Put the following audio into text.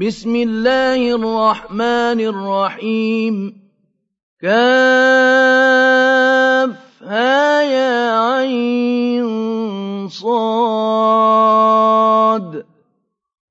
بسم الله الرحمن الرحيم. كافها يا عين صاد.